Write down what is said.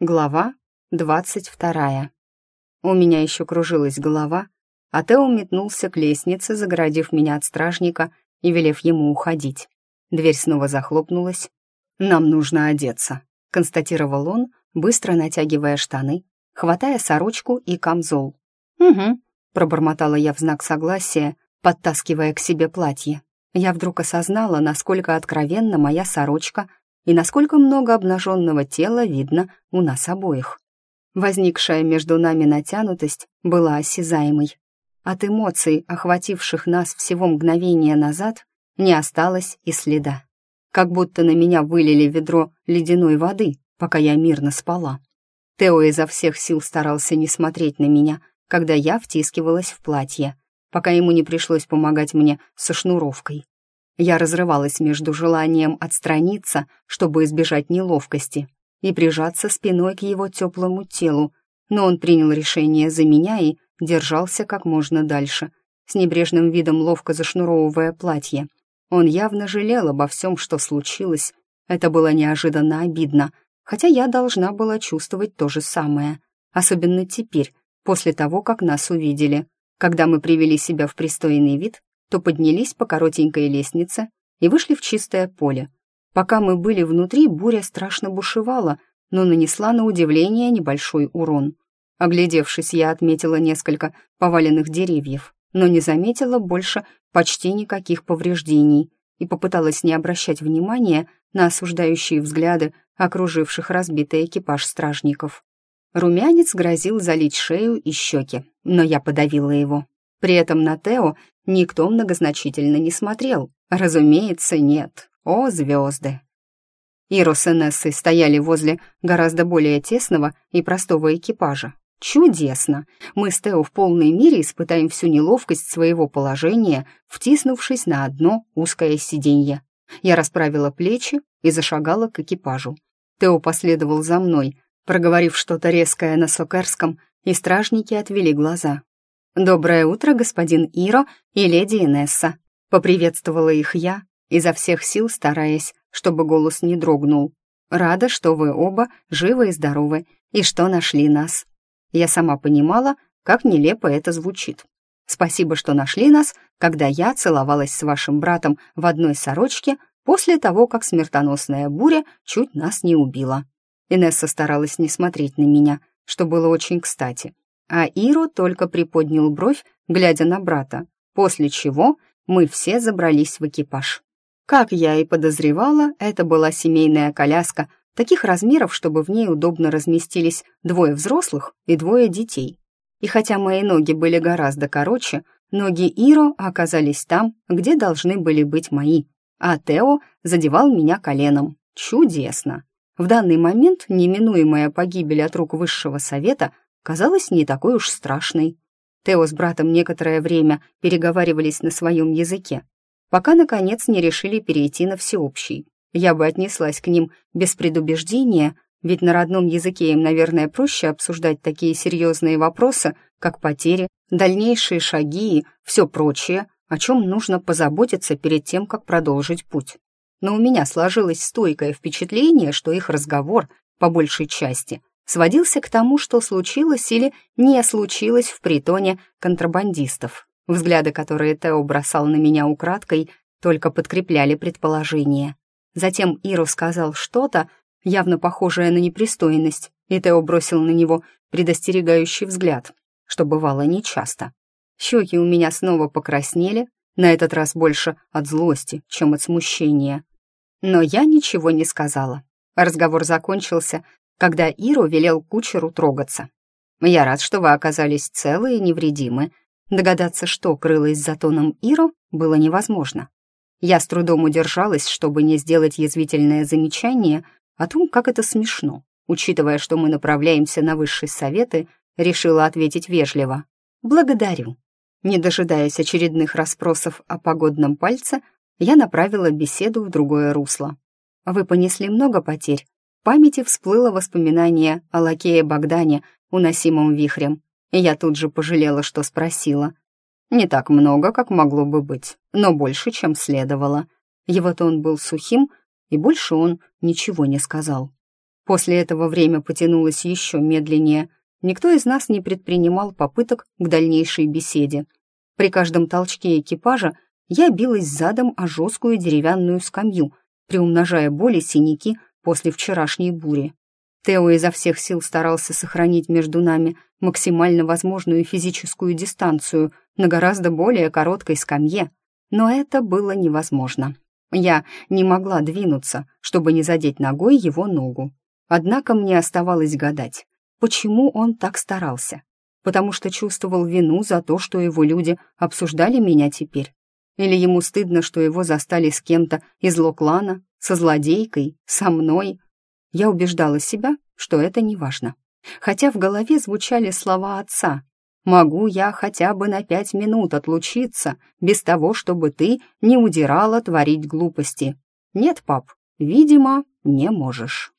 Глава двадцать вторая. У меня еще кружилась голова, а Тео метнулся к лестнице, загородив меня от стражника и велев ему уходить. Дверь снова захлопнулась. «Нам нужно одеться», — констатировал он, быстро натягивая штаны, хватая сорочку и камзол. «Угу», — пробормотала я в знак согласия, подтаскивая к себе платье. Я вдруг осознала, насколько откровенна моя сорочка и насколько много обнаженного тела видно у нас обоих. Возникшая между нами натянутость была осязаемой. От эмоций, охвативших нас всего мгновение назад, не осталось и следа. Как будто на меня вылили ведро ледяной воды, пока я мирно спала. Тео изо всех сил старался не смотреть на меня, когда я втискивалась в платье, пока ему не пришлось помогать мне со шнуровкой. Я разрывалась между желанием отстраниться, чтобы избежать неловкости, и прижаться спиной к его теплому телу, но он принял решение за меня и держался как можно дальше, с небрежным видом ловко зашнуровывая платье. Он явно жалел обо всем, что случилось. Это было неожиданно обидно, хотя я должна была чувствовать то же самое, особенно теперь, после того, как нас увидели. Когда мы привели себя в пристойный вид, то поднялись по коротенькой лестнице и вышли в чистое поле. Пока мы были внутри, буря страшно бушевала, но нанесла на удивление небольшой урон. Оглядевшись, я отметила несколько поваленных деревьев, но не заметила больше почти никаких повреждений и попыталась не обращать внимания на осуждающие взгляды окруживших разбитый экипаж стражников. Румянец грозил залить шею и щеки, но я подавила его. При этом на Тео никто многозначительно не смотрел. Разумеется, нет. О, звезды! Ирос и Нессы стояли возле гораздо более тесного и простого экипажа. Чудесно! Мы с Тео в полной мере испытаем всю неловкость своего положения, втиснувшись на одно узкое сиденье. Я расправила плечи и зашагала к экипажу. Тео последовал за мной, проговорив что-то резкое на сокерском, и стражники отвели глаза. «Доброе утро, господин Иро и леди Инесса», — поприветствовала их я, изо всех сил стараясь, чтобы голос не дрогнул. «Рада, что вы оба живы и здоровы, и что нашли нас». Я сама понимала, как нелепо это звучит. Спасибо, что нашли нас, когда я целовалась с вашим братом в одной сорочке после того, как смертоносная буря чуть нас не убила. Инесса старалась не смотреть на меня, что было очень кстати. А Иро только приподнял бровь, глядя на брата, после чего мы все забрались в экипаж. Как я и подозревала, это была семейная коляска таких размеров, чтобы в ней удобно разместились двое взрослых и двое детей. И хотя мои ноги были гораздо короче, ноги Иро оказались там, где должны были быть мои, а Тео задевал меня коленом. Чудесно! В данный момент неминуемая погибель от рук высшего совета — казалась не такой уж страшной. Тео с братом некоторое время переговаривались на своем языке, пока, наконец, не решили перейти на всеобщий. Я бы отнеслась к ним без предубеждения, ведь на родном языке им, наверное, проще обсуждать такие серьезные вопросы, как потери, дальнейшие шаги и все прочее, о чем нужно позаботиться перед тем, как продолжить путь. Но у меня сложилось стойкое впечатление, что их разговор, по большей части, сводился к тому, что случилось или не случилось в притоне контрабандистов. Взгляды, которые Тео бросал на меня украдкой, только подкрепляли предположение. Затем Иру сказал что-то, явно похожее на непристойность, и Тео бросил на него предостерегающий взгляд, что бывало нечасто. Щеки у меня снова покраснели, на этот раз больше от злости, чем от смущения. Но я ничего не сказала. Разговор закончился когда Иру велел кучеру трогаться. «Я рад, что вы оказались целы и невредимы». Догадаться, что крылось за тоном Иру, было невозможно. Я с трудом удержалась, чтобы не сделать язвительное замечание о том, как это смешно. Учитывая, что мы направляемся на высшие советы, решила ответить вежливо. «Благодарю». Не дожидаясь очередных расспросов о погодном пальце, я направила беседу в другое русло. «Вы понесли много потерь?» Памяти всплыло воспоминание о лакее Богдане, уносимом вихрем, я тут же пожалела, что спросила. Не так много, как могло бы быть, но больше, чем следовало. Его тон был сухим, и больше он ничего не сказал. После этого время потянулось еще медленнее. Никто из нас не предпринимал попыток к дальнейшей беседе. При каждом толчке экипажа я билась задом о жесткую деревянную скамью, приумножая боли синяки после вчерашней бури. Тео изо всех сил старался сохранить между нами максимально возможную физическую дистанцию на гораздо более короткой скамье, но это было невозможно. Я не могла двинуться, чтобы не задеть ногой его ногу. Однако мне оставалось гадать, почему он так старался. Потому что чувствовал вину за то, что его люди обсуждали меня теперь. Или ему стыдно, что его застали с кем-то из Локлана, со злодейкой, со мной. Я убеждала себя, что это не важно. Хотя в голове звучали слова отца. «Могу я хотя бы на пять минут отлучиться, без того, чтобы ты не удирала творить глупости?» «Нет, пап, видимо, не можешь».